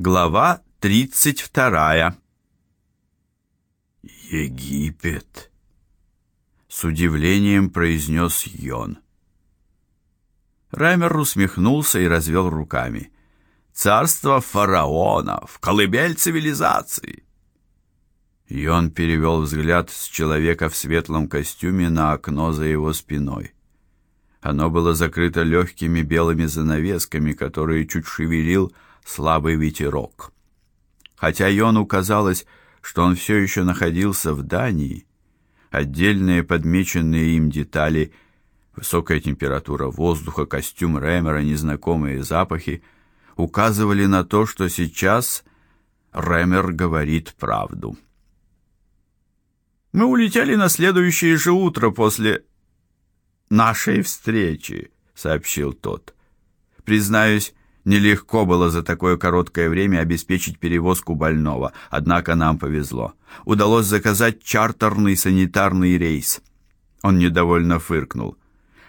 Глава тридцать вторая. Египет, с удивлением произнес Йон. Раймер усмехнулся и развел руками. Царство фараонов, колыбель цивилизации. Йон перевел взгляд с человека в светлом костюме на окно за его спиной. Оно было закрыто легкими белыми занавесками, которые чуть шевелил слабый ветерок. Хотя Йону казалось, что он все еще находился в Дании, отдельные подмеченные им детали, высокая температура воздуха, костюм Рэмера, незнакомые запахи указывали на то, что сейчас Рэмер говорит правду. Мы улетели на следующее же утро после нашей встречи, сообщил тот. Признаюсь, Нелегко было за такое короткое время обеспечить перевозку больного, однако нам повезло. Удалось заказать чартерный санитарный рейс. Он недовольно фыркнул.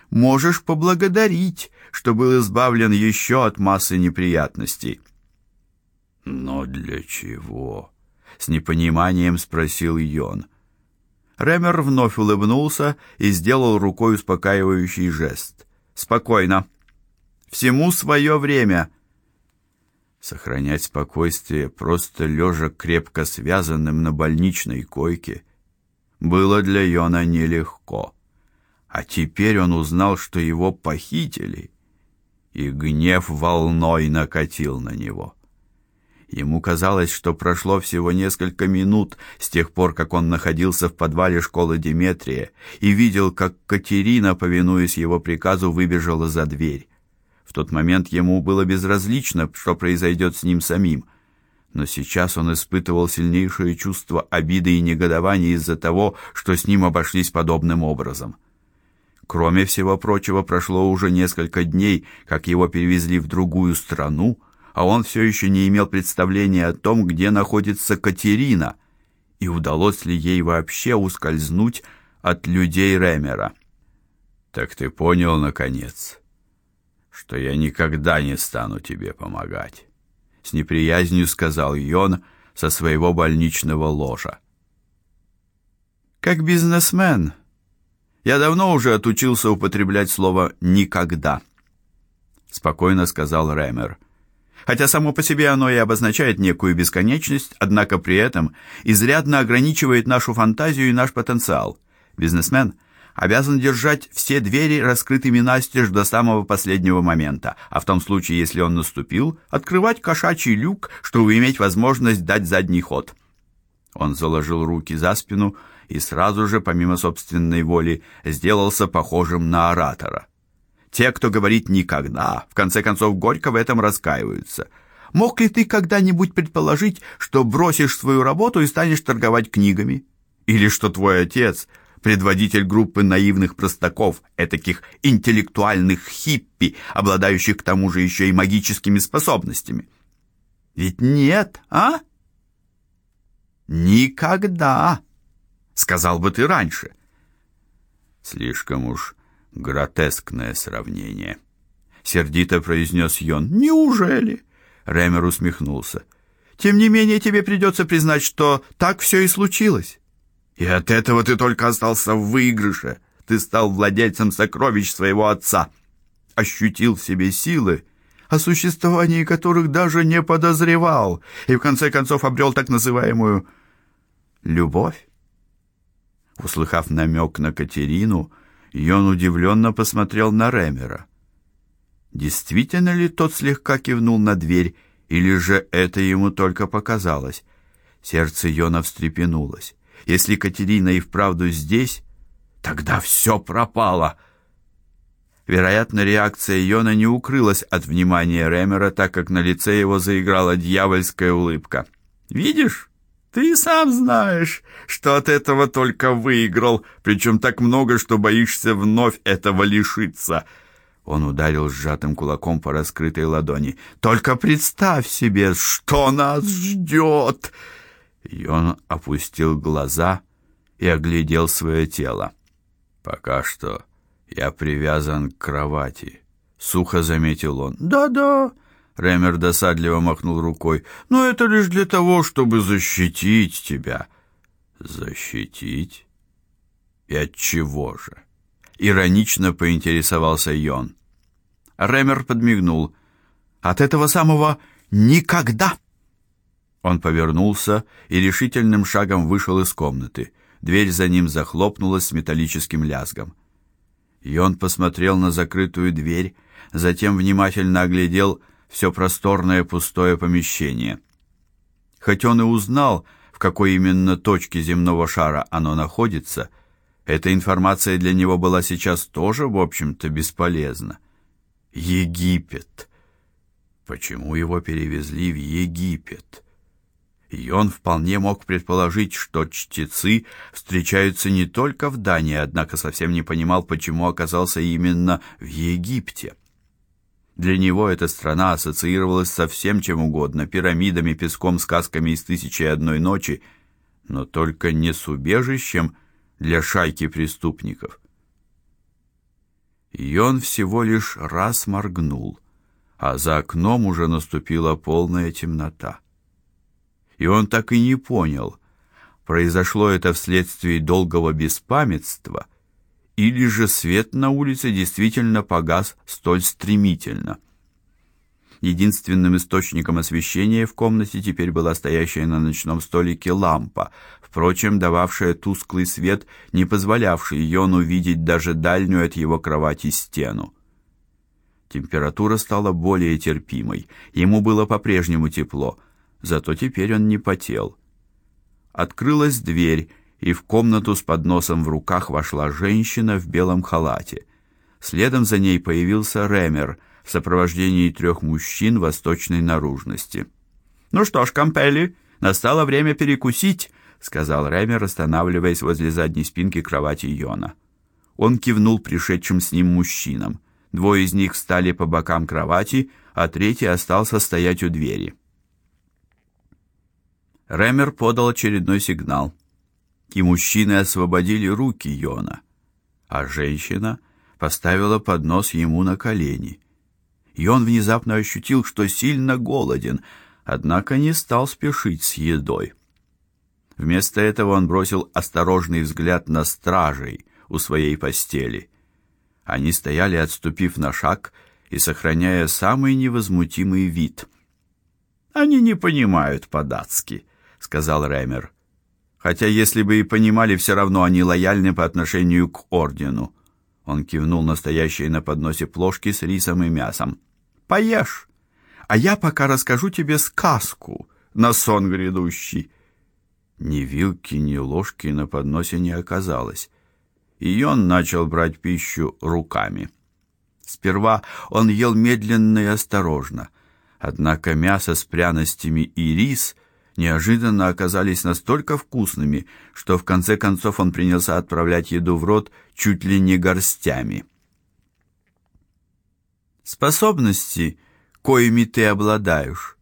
Можешь поблагодарить, что был избавлен еще от массы неприятностей. Но для чего? с непониманием спросил Йон. Ремер вновь улыбнулся и сделал рукой успокаивающий жест. Спокойно. Всему свое время. Сохранять спокойствие, просто лежа крепко связанным на больничной койке, было для Йона нелегко. А теперь он узнал, что его похитили, и гнев волной накатил на него. Ему казалось, что прошло всего несколько минут с тех пор, как он находился в подвале школы Деметрия и видел, как Катерина, повинуясь его приказу, выбежала за дверь. В тот момент ему было безразлично, что произойдет с ним самим, но сейчас он испытывал сильнейшее чувство обиды и негодования из-за того, что с ним обошлись подобным образом. Кроме всего прочего, прошло уже несколько дней, как его перевезли в другую страну, а он все еще не имел представления о том, где находится Катерина и удалось ли ей вообще ускользнуть от людей Ремера. Так ты понял наконец, что я никогда не стану тебе помогать, с неприязнью сказал Йон со своего больничного ложа. Как бизнесмен, я давно уже отучился употреблять слово никогда, спокойно сказал Рэмер. Хотя само по себе оно и обозначает некую бесконечность, однако при этом изрядно ограничивает нашу фантазию и наш потенциал. Бизнесмен обязан держать все двери раскрытыми настежь до самого последнего момента, а в том случае, если он наступил, открывать кошачий люк, чтобы иметь возможность дать задний ход. Он заложил руки за спину и сразу же, помимо собственной воли, сделался похожим на оратора. Те, кто говорит никогда, в конце концов горько в этом раскаиваются. Мог ли ты когда-нибудь предположить, что бросишь свою работу и станешь торговать книгами? Или что твой отец предводитель группы наивных простаков, этаких интеллектуальных хиппи, обладающих к тому же еще и магическими способностями. Ведь нет, а? Никогда, сказал бы ты раньше. Слишком уж гротескное сравнение, сердито произнес Йон. Неужели? Ремер усмехнулся. Тем не менее, тебе придется признать, что так все и случилось. И от этого ты только остался в выигрыше. Ты стал владельцем сокровищ своего отца, ощутил в себе силы, о существовании которых даже не подозревал, и в конце концов обрел так называемую любовь. Услыхав намек на Катерину, Йон удивленно посмотрел на Ремера. Действительно ли тот слегка кивнул на дверь, или же это ему только показалось? Сердце Йона встрепенулось. Если Катерина и вправду здесь, тогда все пропало. Вероятно, реакция Йона не укрылась от внимания Ремера, так как на лице его заиграла дьявольская улыбка. Видишь? Ты сам знаешь, что от этого только выиграл, причем так много, что боишься вновь этого лишиться. Он ударил сжатым кулаком по раскрытой ладони. Только представь себе, что нас ждет!» И он опустил глаза и оглядел свое тело. Пока что я привязан к кровати, сухо заметил он. Да-да, Ремер досадливо махнул рукой. «Но это лишь для того, чтобы защитить тебя». «Защитить? И от чего же?» Иронично поинтересовался Йон. Ремер подмигнул. «От этого самого никогда!» Он повернулся и решительным шагом вышел из комнаты. Дверь за ним захлопнулась с металлическим лязгом. Йон посмотрел на закрытую дверь, затем внимательно оглядел все просторное пустое помещение. Хоть он и узнал, в какой именно точке земного шара оно находится, эта информация для него была сейчас тоже, в общем-то, бесполезна. Египет. Почему его перевезли в Египет? И он вполне мог предположить, что чтецы встречаются не только в Дании, однако совсем не понимал, почему оказался именно в Египте. Для него эта страна ассоциировалась со всем чем угодно: пирамидами, песком, сказками из тысячи и одной ночи, но только не с убежищем для шайки преступников. И он всего лишь раз моргнул, а за окном уже наступила полная темнота. И он так и не понял, произошло это вследствие долгого беспамятства – или же свет на улице действительно погас столь стремительно. Единственным источником освещения в комнате теперь была стоящая на ночном столике лампа, впрочем, дававшая тусклый свет, не позволявший Йону видеть даже дальнюю от его кровати стену. Температура стала более терпимой. Ему было по-прежнему тепло, зато теперь он не потел. Открылась дверь, и в комнату с подносом в руках вошла женщина в белом халате. Следом за ней появился Ремер в сопровождении трех мужчин восточной наружности. "Ну что ж, Кампелли, настало время перекусить", сказал Ремер, останавливаясь возле задней спинки кровати Йона. Он кивнул пришедшим с ним мужчинам. Двое из них встали по бокам кровати, а третий остался стоять у двери. Ремер подал очередной сигнал и мужчины освободили руки Йона, а женщина поставила поднос ему на колени. И он внезапно ощутил, что сильно голоден, однако не стал спешить с едой. Вместо этого он бросил осторожный взгляд на стражей у своей постели. Они стояли, отступив на шаг и сохраняя самый невозмутимый вид. Они не понимают по-датски, сказал Рэмер. Хотя если бы и понимали, все равно они лояльны по отношению к ордену. Он кивнул на на подносе плошки с рисом и мясом. Поешь, а я пока расскажу тебе сказку на сон грядущий. Ни вилки, ни ложки на подносе не оказалось, и он начал брать пищу руками. Сперва он ел медленно и осторожно, однако мясо с пряностями и рис — неожиданно оказались настолько вкусными, что в конце концов он принялся отправлять еду в рот чуть ли не горстями. Способности, коими ты обладаешь,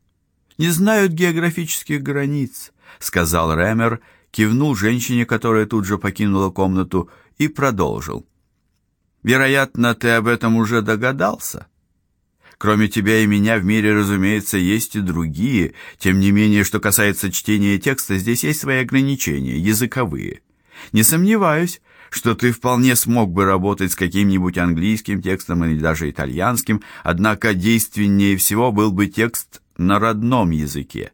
не знают географических границ, сказал Рэмер, кивнул женщине, которая тут же покинула комнату, и продолжил. Вероятно, ты об этом уже догадался. Кроме тебя и меня в мире, разумеется, есть и другие. Тем не менее, что касается чтения текста, здесь есть свои ограничения, языковые. Не сомневаюсь, что ты вполне смог бы работать с каким-нибудь английским текстом или даже итальянским, однако действеннее всего был бы текст на родном языке.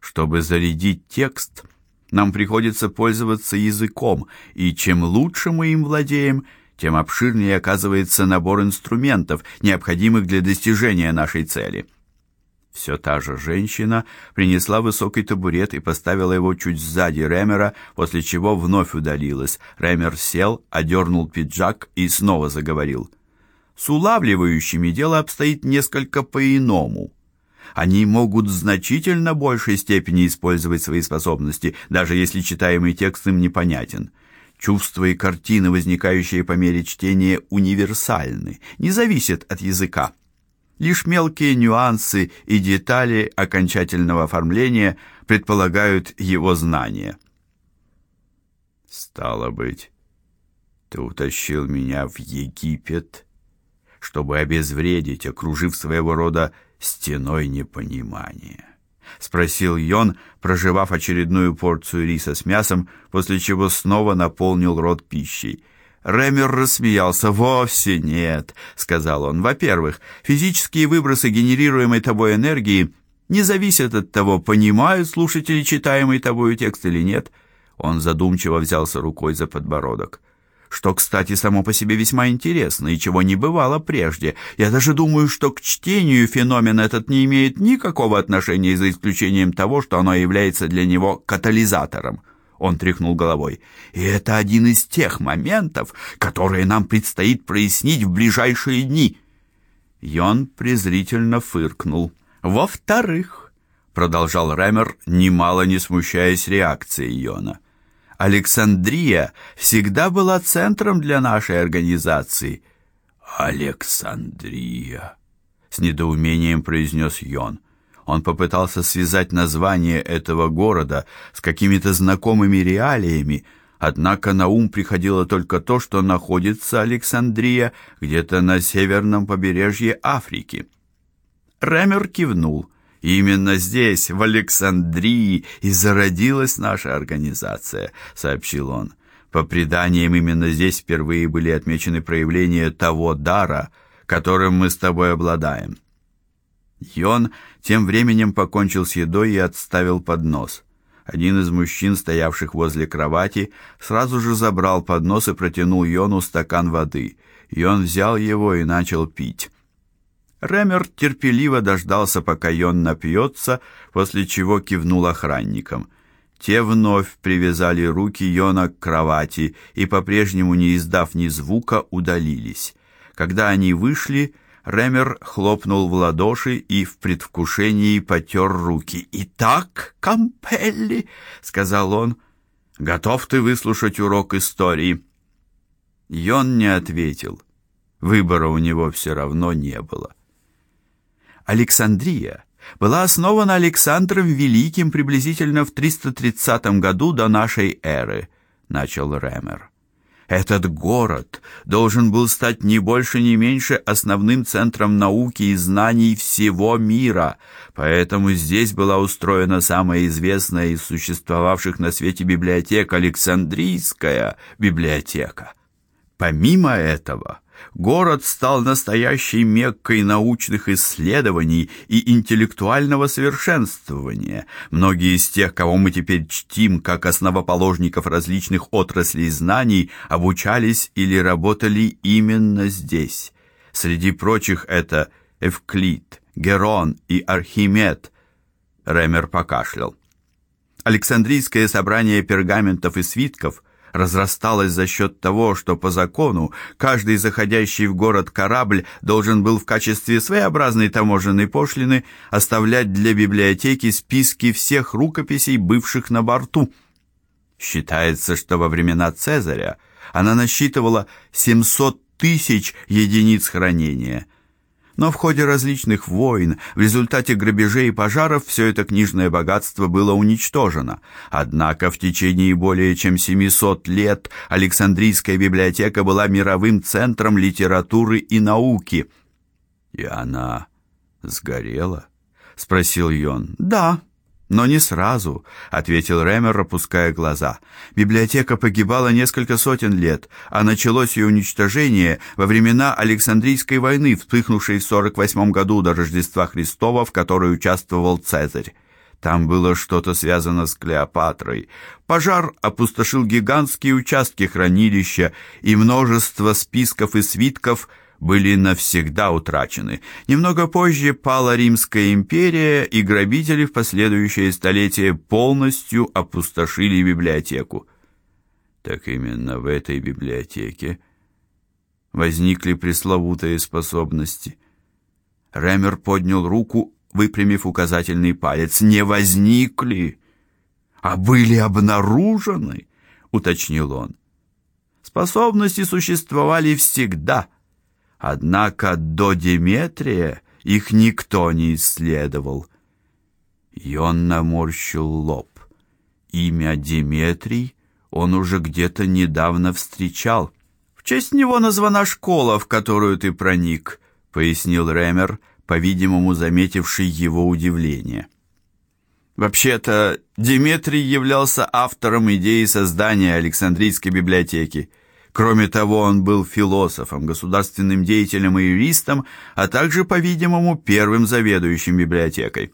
Чтобы зарядить текст, нам приходится пользоваться языком, и чем лучше мы им владеем, тем обширнее оказывается набор инструментов, необходимых для достижения нашей цели. Все та же женщина принесла высокий табурет и поставила его чуть сзади Ремера, после чего вновь удалилась. Ремер сел, одернул пиджак и снова заговорил. С улавливающими дело обстоит несколько по-иному. Они могут в значительно большей степени использовать свои способности, даже если читаемый текст им непонятен. Чувства и картины, возникающие по мере чтения, универсальны, не зависят от языка. Лишь мелкие нюансы и детали окончательного оформления предполагают его знание. Стало быть, ты утащил меня в Египет, чтобы обезвредить, окружив своего рода стеной непонимания? Спросил Йон, прожевав очередную порцию риса с мясом, после чего снова наполнил рот пищей. Ремер рассмеялся. «Вовсе нет», — сказал он. «Во-первых, физические выбросы генерируемой тобой энергии не зависят от того, понимают слушатели читаемый тобою текст или нет». Он задумчиво взялся рукой за подбородок что, кстати, само по себе весьма интересно и чего не бывало прежде. Я даже думаю, что к чтению феномен этот не имеет никакого отношения за исключением того, что оно является для него катализатором. Он тряхнул головой. И это один из тех моментов, которые нам предстоит прояснить в ближайшие дни. Йон презрительно фыркнул. Во-вторых, продолжал Рэмер, немало не смущаясь реакции Йона. Александрия всегда была центром для нашей организации. Александрия, с недоумением произнес Йон. Он попытался связать название этого города с какими-то знакомыми реалиями, однако на ум приходило только то, что находится Александрия где-то на северном побережье Африки. Ремер кивнул. Именно здесь, в Александрии, и зародилась наша организация, сообщил он. По преданиям, именно здесь впервые были отмечены проявления того дара, которым мы с тобой обладаем. Йон тем временем покончил с едой и отставил поднос. Один из мужчин, стоявших возле кровати, сразу же забрал поднос и протянул Йону стакан воды. Йон взял его и начал пить. Ремер терпеливо дождался, пока Йон напьется, после чего кивнул охранникам. Те вновь привязали руки Йона к кровати и, по-прежнему не издав ни звука, удалились. Когда они вышли, Ремер хлопнул в ладоши и в предвкушении потер руки. «Итак, Кампелли», — сказал он, — «готов ты выслушать урок истории?» Йон не ответил. Выбора у него все равно не было. Александрия была основана Александром Великим приблизительно в 330 году до нашей эры, начал Ремер. Этот город должен был стать не больше, не меньше основным центром науки и знаний всего мира, поэтому здесь была устроена самая известная из существовавших на свете библиотек Александрийская библиотека. Помимо этого, город стал настоящей меккой научных исследований и интеллектуального совершенствования. Многие из тех, кого мы теперь чтим как основоположников различных отраслей знаний, обучались или работали именно здесь. Среди прочих это Эвклид, Герон и Архимед. Ремер покашлял. Александрийское собрание пергаментов и свитков – разрасталась за счет того, что по закону каждый заходящий в город корабль должен был в качестве своеобразной таможенной пошлины оставлять для библиотеки списки всех рукописей, бывших на борту. Считается, что во времена Цезаря она насчитывала 700 тысяч единиц хранения – но в ходе различных войн, в результате грабежей и пожаров все это книжное богатство было уничтожено. Однако в течение более чем 700 лет Александрийская библиотека была мировым центром литературы и науки. И она сгорела, спросил Йон. Да, но не сразу, ответил Ремер, опуская глаза. Библиотека погибала несколько сотен лет, а началось ее уничтожение во времена Александрийской войны, вспыхнувшей в 48 году до Рождества Христова, в которой участвовал Цезарь. Там было что-то связано с Клеопатрой. Пожар опустошил гигантские участки хранилища, и множество списков и свитков – были навсегда утрачены. Немного позже пала Римская империя, и грабители в последующие столетия полностью опустошили библиотеку. Так именно в этой библиотеке возникли пресловутые способности. Ремер поднял руку, выпрямив указательный палец. Не возникли, а были обнаружены, уточнил он. Способности существовали всегда Однако до Деметрия их никто не исследовал. И он наморщил лоб. Имя Деметрий он уже где-то недавно встречал. В честь него названа школа, в которую ты проник, пояснил Ремер, по-видимому, заметивший его удивление. Вообще-то, Диметрий являлся автором идеи создания Александрийской библиотеки. Кроме того, он был философом, государственным деятелем и юристом, а также, по-видимому, первым заведующим библиотекой.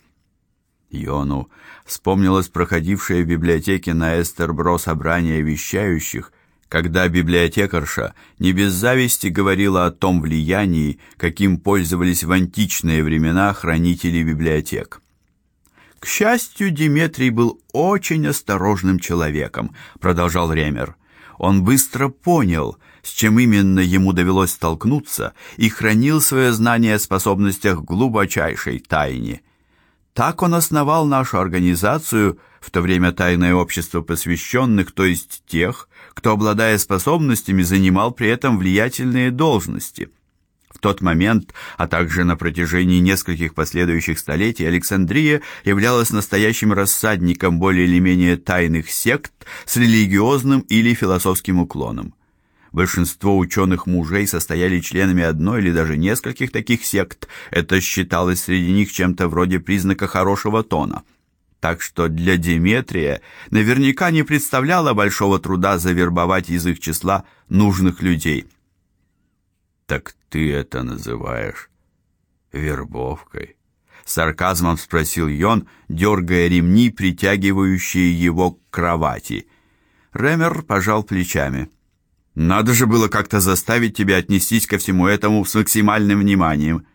Йону вспомнилось проходившее в библиотеке на Эстербро собрание вещающих, когда библиотекарша не без зависти говорила о том влиянии, каким пользовались в античные времена хранители библиотек. К счастью, Диметрий был очень осторожным человеком, продолжал Ремер. Он быстро понял, с чем именно ему довелось столкнуться, и хранил свое знание о способностях глубочайшей тайне. Так он основал нашу организацию, в то время тайное общество посвященных, то есть тех, кто, обладая способностями, занимал при этом влиятельные должности. Тот момент, а также на протяжении нескольких последующих столетий, Александрия являлась настоящим рассадником более или менее тайных сект с религиозным или философским уклоном. Большинство ученых мужей состояли членами одной или даже нескольких таких сект. Это считалось среди них чем-то вроде признака хорошего тона. Так что для Деметрия наверняка не представляло большого труда завербовать из их числа нужных людей. Так ты это называешь вербовкой? сарказмом спросил Йон, дергая ремни, притягивающие его к кровати. Ремер пожал плечами. Надо же было как-то заставить тебя отнестись ко всему этому с максимальным вниманием,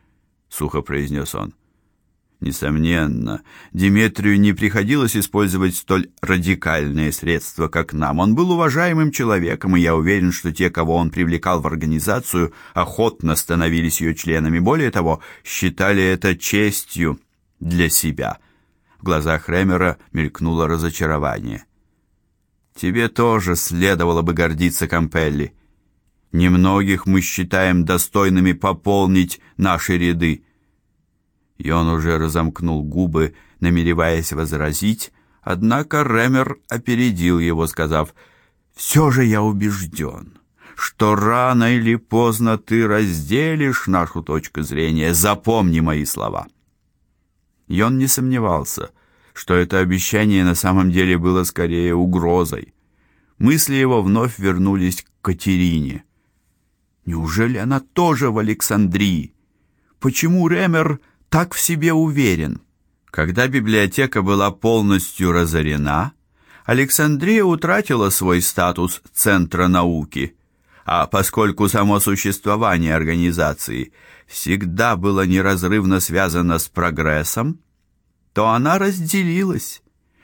сухо произнес он. Несомненно, Диметрию не приходилось использовать столь радикальные средства, как нам. Он был уважаемым человеком, и я уверен, что те, кого он привлекал в организацию, охотно становились ее членами. Более того, считали это честью для себя. В глазах Ремера мелькнуло разочарование. Тебе тоже следовало бы гордиться, Кампелли. Немногих мы считаем достойными пополнить наши ряды. И он уже разомкнул губы, намереваясь возразить, однако Ремер опередил его, сказав: «Все же я убежден, что рано или поздно ты разделишь нашу точку зрения. Запомни мои слова". И он не сомневался, что это обещание на самом деле было скорее угрозой. Мысли его вновь вернулись к Катерине. Неужели она тоже в Александрии? Почему Ремер так в себе уверен? Когда библиотека была полностью разорена, Александрия утратила свой статус центра науки, а поскольку само существование организации всегда было неразрывно связано с прогрессом, то она разделилась,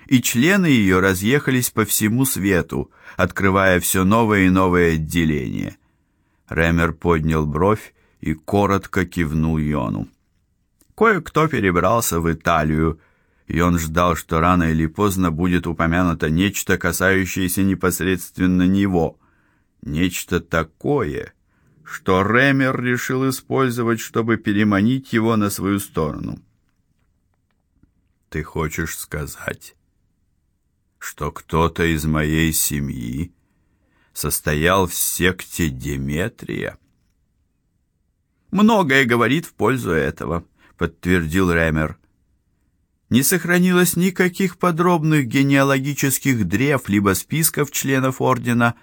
и члены ее разъехались по всему свету, открывая все новые и новые отделения. Ремер поднял бровь и коротко кивнул Йону. Кое-кто перебрался в Италию, и он ждал, что рано или поздно будет упомянуто нечто, касающееся непосредственно него, нечто такое, что Ремер решил использовать, чтобы переманить его на свою сторону. Ты хочешь сказать, что кто-то из моей семьи состоял в секте Деметрия? Многое говорит в пользу этого, подтвердил Ремер. Не сохранилось никаких подробных генеалогических древ либо списков членов ордена,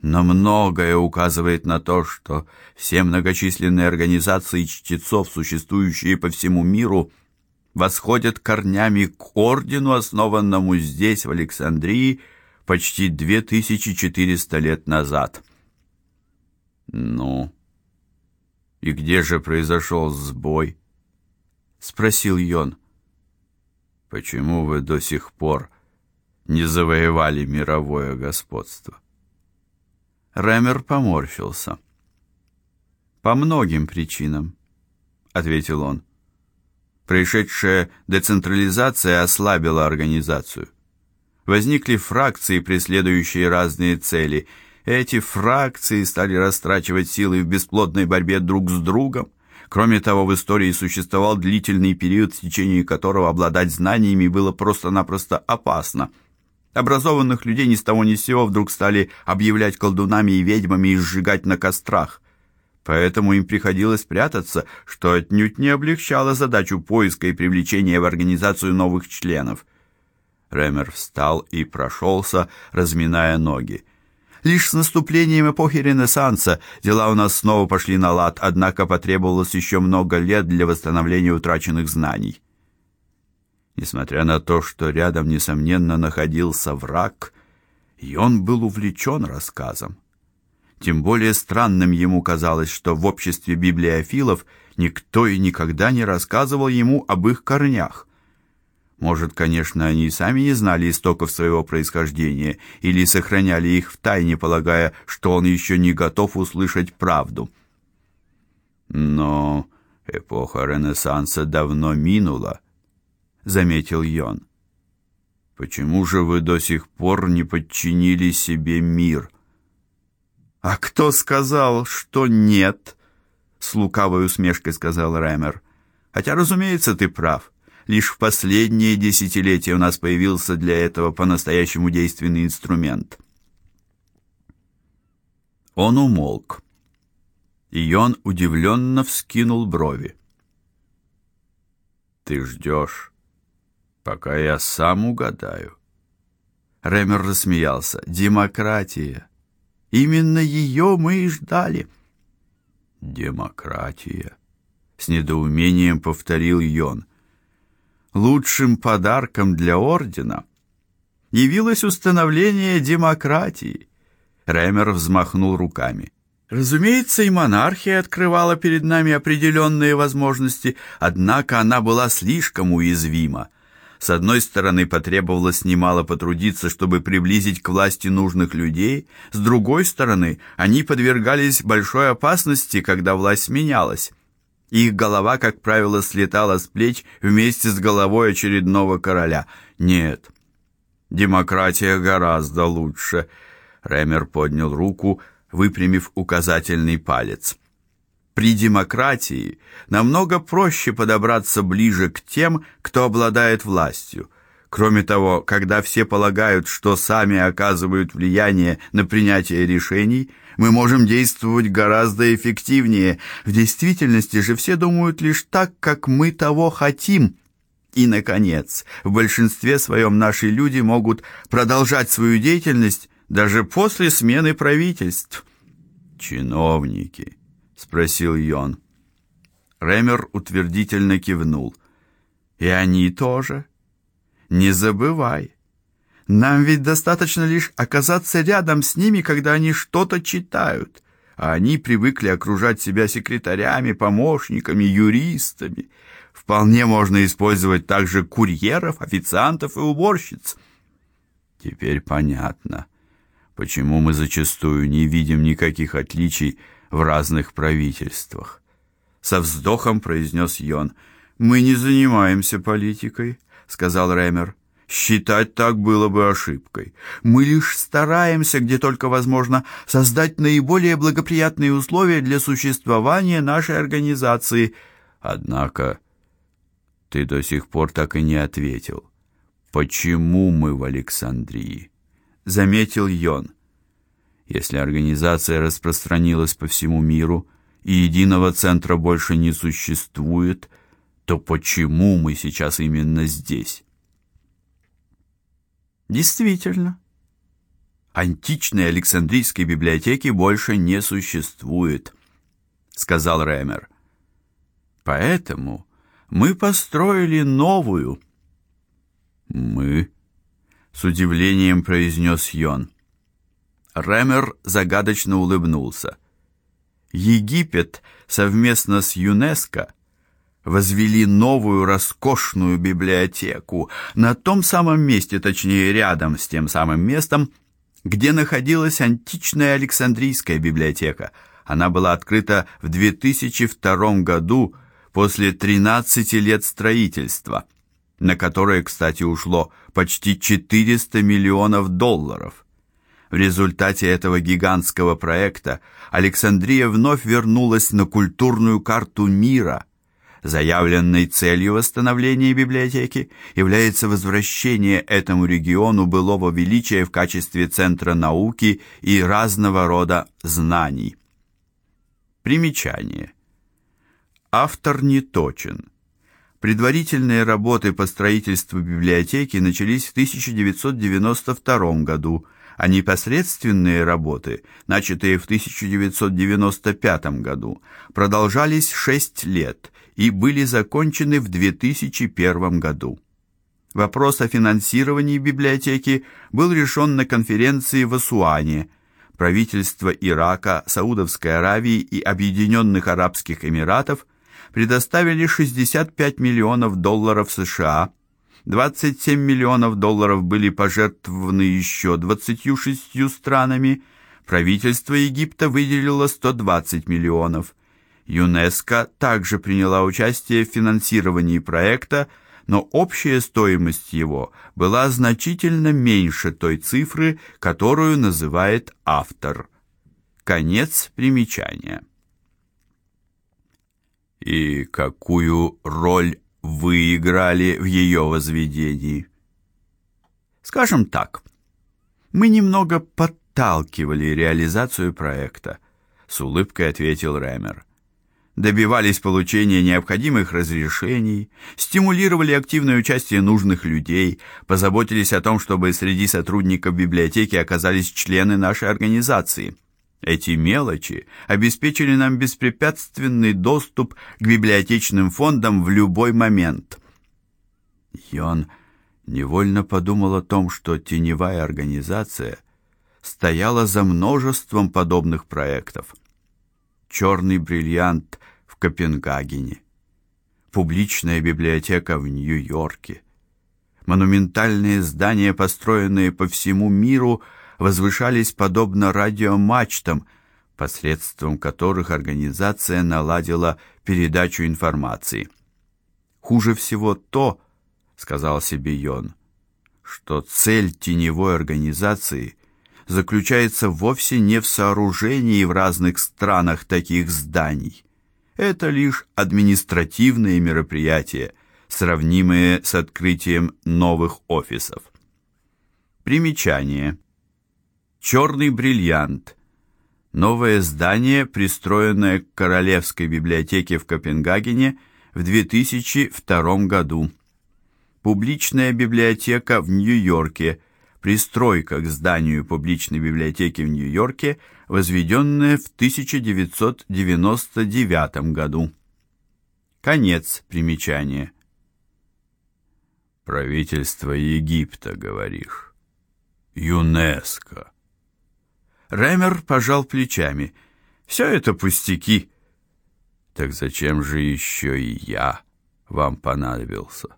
но многое указывает на то, что все многочисленные организации чтецов, существующие по всему миру, восходят корнями к ордену, основанному здесь, в Александрии, почти 2400 лет назад. Ну, и где же произошел сбой? Спросил Йон. Почему вы до сих пор не завоевали мировое господство? Ремер поморщился. По многим причинам, ответил он. Происшедшая децентрализация ослабила организацию. Возникли фракции, преследующие разные цели. Эти фракции стали растрачивать силы в бесплодной борьбе друг с другом. Кроме того, в истории существовал длительный период, в течение которого обладать знаниями было просто-напросто опасно. Образованных людей ни с того ни с сего вдруг стали объявлять колдунами и ведьмами и сжигать на кострах. поэтому им приходилось прятаться, что отнюдь не облегчало задачу поиска и привлечения в организацию новых членов. Ремер встал и прошелся, разминая ноги. Лишь с наступлением эпохи Ренессанса дела у нас снова пошли на лад, однако потребовалось еще много лет для восстановления утраченных знаний. Несмотря на то, что рядом несомненно находился враг, и он был увлечен рассказом. Тем более странным ему казалось, что в обществе библиофилов никто и никогда не рассказывал ему об их корнях. Может, конечно, они и сами не знали истоков своего происхождения или сохраняли их в тайне, полагая, что он еще не готов услышать правду. Но эпоха Ренессанса давно минула, заметил Йон. Почему же вы до сих пор не подчинили себе мир? А кто сказал, что нет? С лукавой усмешкой сказал Рэмер. Хотя, разумеется, ты прав. Лишь в последние десятилетия у нас появился для этого по-настоящему действенный инструмент. Он умолк. И он удивленно вскинул брови. Ты ждешь, пока я сам угадаю. Ремер рассмеялся. Демократия. Именно ее мы и ждали. Демократия. С недоумением повторил Йон. Лучшим подарком для ордена явилось установление демократии. Ремер взмахнул руками. Разумеется, и монархия открывала перед нами определенные возможности, однако она была слишком уязвима. С одной стороны, потребовалось немало потрудиться, чтобы приблизить к власти нужных людей, с другой стороны, они подвергались большой опасности, когда власть менялась. Их голова, как правило, слетала с плеч вместе с головой очередного короля. Нет. Демократия гораздо лучше. Ремер поднял руку, выпрямив указательный палец. При демократии намного проще подобраться ближе к тем, кто обладает властью. Кроме того, когда все полагают, что сами оказывают влияние на принятие решений, мы можем действовать гораздо эффективнее. В действительности же все думают лишь так, как мы того хотим. И наконец, в большинстве своем наши люди могут продолжать свою деятельность даже после смены правительств. Чиновники спросил Йон. Ремер утвердительно кивнул. И они тоже. Не забывай. Нам ведь достаточно лишь оказаться рядом с ними, когда они что-то читают, а они привыкли окружать себя секретарями, помощниками, юристами. Вполне можно использовать также курьеров, официантов и уборщиц. Теперь понятно, почему мы зачастую не видим никаких отличий в разных правительствах. Со вздохом произнес Йон. Мы не занимаемся политикой, сказал Ремер. Считать так было бы ошибкой. Мы лишь стараемся, где только возможно, создать наиболее благоприятные условия для существования нашей организации. Однако ты до сих пор так и не ответил. Почему мы в Александрии? заметил Йон. Если организация распространилась по всему миру и единого центра больше не существует, то почему мы сейчас именно здесь? Действительно, античной Александрийской библиотеки больше не существует, сказал Ремер. Поэтому мы построили новую. Мы с удивлением произнес Йон. Ремер загадочно улыбнулся. Египет совместно с ЮНЕСКО возвели новую роскошную библиотеку на том самом месте, точнее, рядом с тем самым местом, где находилась античная Александрийская библиотека. Она была открыта в 2002 году после 13 лет строительства, на которое, кстати, ушло почти 400 миллионов долларов. В результате этого гигантского проекта Александрия вновь вернулась на культурную карту мира. Заявленной целью восстановления библиотеки является возвращение этому региону былого величия в качестве центра науки и разного рода знаний. Примечание. Автор не точен. Предварительные работы по строительству библиотеки начались в 1992 году, а непосредственные работы, начатые в 1995 году, продолжались 6 лет и были закончены в 2001 году. Вопрос о финансировании библиотеки был решен на конференции в Асуане. Правительства Ирака, Саудовской Аравии и Объединенных Арабских Эмиратов предоставили 65 миллионов долларов США 27 миллионов долларов были пожертвованы еще 26 странами. Правительство Египта выделило 120 миллионов. ЮНЕСКО также приняла участие в финансировании проекта, но общая стоимость его была значительно меньше той цифры, которую называет автор. Конец примечания. И какую роль вы играли в ее возведении. Скажем так, мы немного подталкивали реализацию проекта, с улыбкой ответил Рэмер. Добивались получения необходимых разрешений, стимулировали активное участие нужных людей, позаботились о том, чтобы среди сотрудников библиотеки оказались члены нашей организации. Эти мелочи обеспечили нам беспрепятственный доступ к библиотечным фондам в любой момент. И он невольно подумал о том, что теневая организация стояла за множеством подобных проектов. Черный бриллиант Копенгагене, публичная библиотека в Нью-Йорке, монументальные здания, построенные по всему миру, возвышались подобно радиомачтам, посредством которых организация наладила передачу информации. Хуже всего то, сказал себе Йон, что цель теневой организации заключается вовсе не в сооружении в разных странах таких зданий. Это лишь административные мероприятия, сравнимые с открытием новых офисов. Примечание. Черный бриллиант. Новое здание, пристроенное к Королевской библиотеке в Копенгагене в 2002 году. Публичная библиотека в Нью-Йорке. Пристройка к зданию публичной библиотеки в Нью-Йорке, возведенная в 1999 году. Конец примечания. Правительство Египта, говоришь? ЮНЕСКО. Ремер пожал плечами. Все это пустяки. Так зачем же еще и я вам понадобился?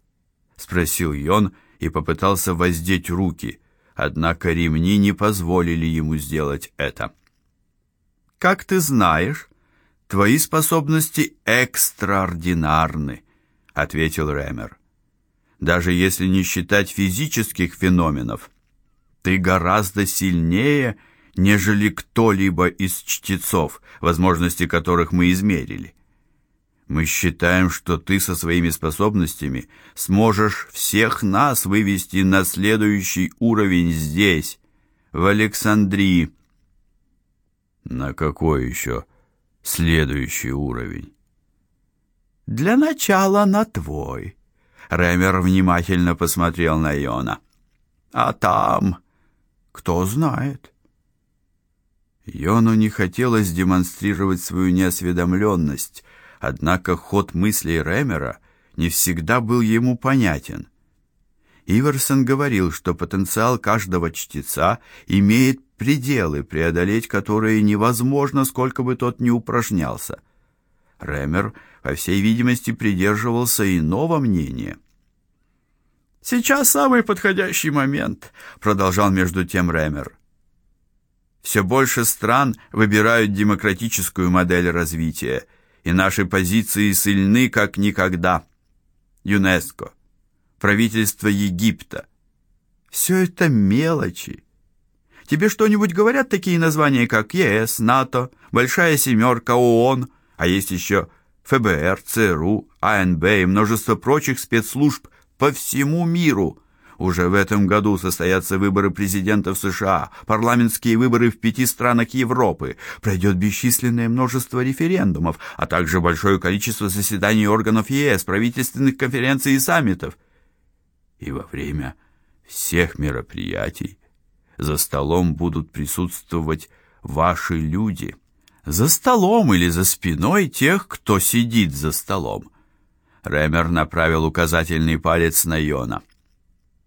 спросил Йон и попытался воздеть руки, однако ремни не позволили ему сделать это. Как ты знаешь, твои способности экстраординарны, ответил Ремер. Даже если не считать физических феноменов, ты гораздо сильнее нежели кто-либо из чтецов, возможности которых мы измерили. Мы считаем, что ты со своими способностями сможешь всех нас вывести на следующий уровень здесь, в Александрии. На какой еще следующий уровень? Для начала на твой. Рэмер внимательно посмотрел на Йона. А там кто знает? Йону не хотелось демонстрировать свою неосведомленность, однако ход мыслей Ремера не всегда был ему понятен. Иверсон говорил, что потенциал каждого чтеца имеет пределы, преодолеть которые невозможно, сколько бы тот ни упражнялся. Ремер, по всей видимости, придерживался иного мнения. Сейчас самый подходящий момент, продолжал между тем Ремер. Все больше стран выбирают демократическую модель развития, и наши позиции сильны как никогда. ЮНЕСКО, правительство Египта. Все это мелочи. Тебе что-нибудь говорят такие названия, как ЕС, НАТО, Большая семерка, ООН, а есть еще ФБР, ЦРУ, АНБ и множество прочих спецслужб по всему миру. Уже в этом году состоятся выборы президентов США, парламентские выборы в пяти странах Европы, пройдет бесчисленное множество референдумов, а также большое количество заседаний органов ЕС, правительственных конференций и саммитов. И во время всех мероприятий за столом будут присутствовать ваши люди. За столом или за спиной тех, кто сидит за столом. Ремер направил указательный палец на Йона.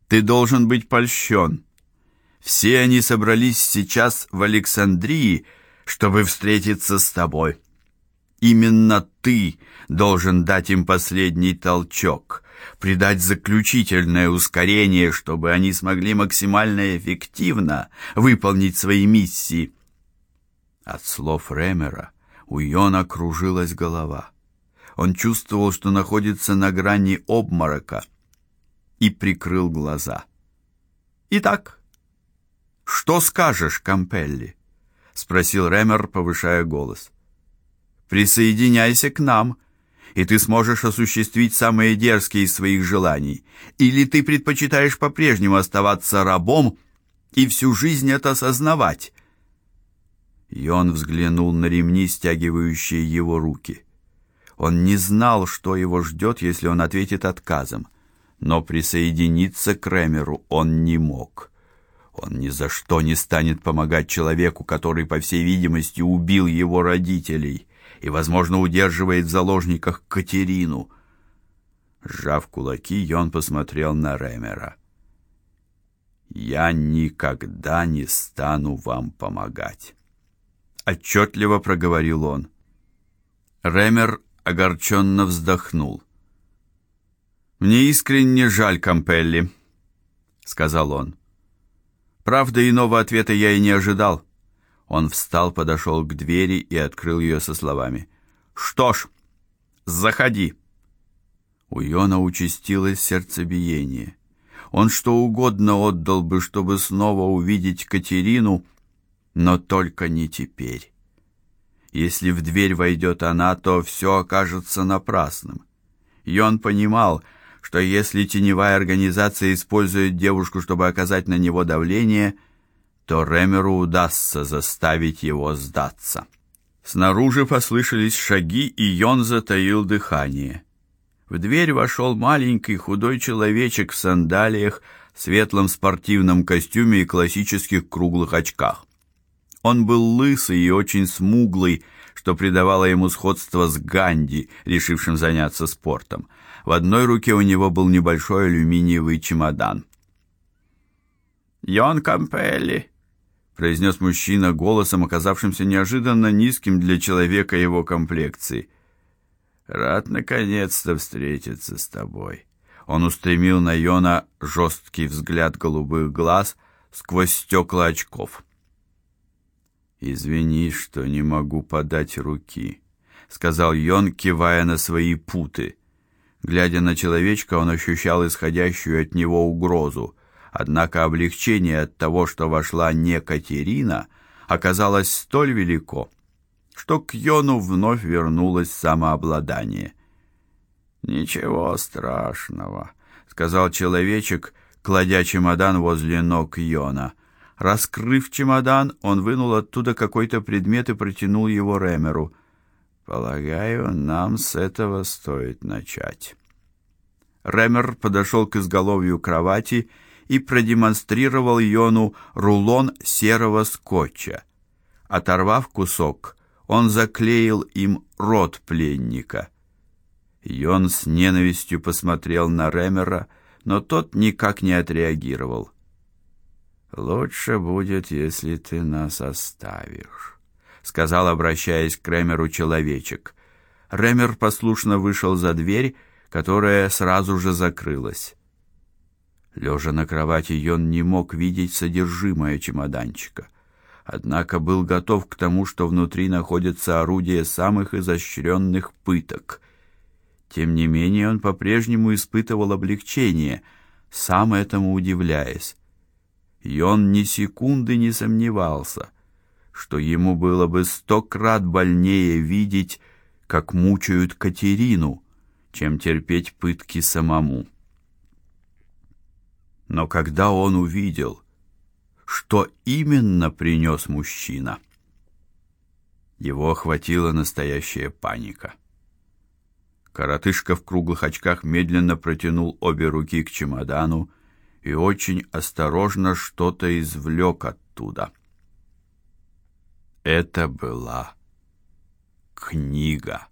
Ты должен быть польщен. Все они собрались сейчас в Александрии, чтобы встретиться с тобой. Именно ты должен дать им последний толчок, придать заключительное ускорение, чтобы они смогли максимально эффективно выполнить свои миссии. От слов Ремера у Йона кружилась голова. Он чувствовал, что находится на грани обморока — и прикрыл глаза. Итак, что скажешь, Кампелли? спросил Ремер, повышая голос. Присоединяйся к нам, и ты сможешь осуществить самые дерзкие из своих желаний. Или ты предпочитаешь по-прежнему оставаться рабом и всю жизнь это осознавать? И он взглянул на ремни, стягивающие его руки. Он не знал, что его ждет, если он ответит отказом но присоединиться к Кремеру он не мог. Он ни за что не станет помогать человеку, который, по всей видимости, убил его родителей и, возможно, удерживает в заложниках Катерину. Сжав кулаки, он посмотрел на Ремера. «Я никогда не стану вам помогать», — отчетливо проговорил он. Ремер огорченно вздохнул. Мне искренне жаль Кампелли, сказал он. Правда, иного ответа я и не ожидал. Он встал, подошел к двери и открыл ее со словами: "Что ж, заходи". У Йона участилось сердцебиение. Он что угодно отдал бы, чтобы снова увидеть Катерину, но только не теперь. Если в дверь войдет она, то все окажется напрасным. Йон понимал, что если теневая организация использует девушку, чтобы оказать на него давление, то Ремеру удастся заставить его сдаться. Снаружи послышались шаги, и Йон затаил дыхание. В дверь вошел маленький худой человечек в сандалиях, светлом спортивном костюме и классических круглых очках. Он был лысый и очень смуглый, что придавало ему сходство с Ганди, решившим заняться спортом. В одной руке у него был небольшой алюминиевый чемодан. «Йон Кампелли», — произнес мужчина голосом, оказавшимся неожиданно низким для человека его комплекции. «Рад наконец-то встретиться с тобой». Он устремил на Йона жесткий взгляд голубых глаз сквозь стекла очков. «Извини, что не могу подать руки», — сказал Йон, кивая на свои путы. Глядя на человечка, он ощущал исходящую от него угрозу. Однако облегчение от того, что вошла не Катерина, оказалось столь велико, что к Йону вновь вернулось самообладание. Ничего страшного, сказал человечек, кладя чемодан возле ног Йона. Раскрыв чемодан, он вынул оттуда какой-то предмет и протянул его Ремеру. Полагаю, нам с этого стоит начать. Ремер подошел к изголовью кровати и продемонстрировал Йону рулон серого скотча. Оторвав кусок, он заклеил им рот пленника. Йон с ненавистью посмотрел на Ремера, но тот никак не отреагировал. Лучше будет, если ты нас оставишь сказал, обращаясь к Ремеру человечек. Ремер послушно вышел за дверь, которая сразу же закрылась. Лежа на кровати, он не мог видеть содержимое чемоданчика, однако был готов к тому, что внутри находится орудие самых изощренных пыток. Тем не менее, он по-прежнему испытывал облегчение, сам этому удивляясь. И он ни секунды не сомневался — что ему было бы сто крат больнее видеть, как мучают Катерину, чем терпеть пытки самому. Но когда он увидел, что именно принес мужчина, его охватила настоящая паника. Коротышка в круглых очках медленно протянул обе руки к чемодану и очень осторожно что-то извлек оттуда. Это была книга.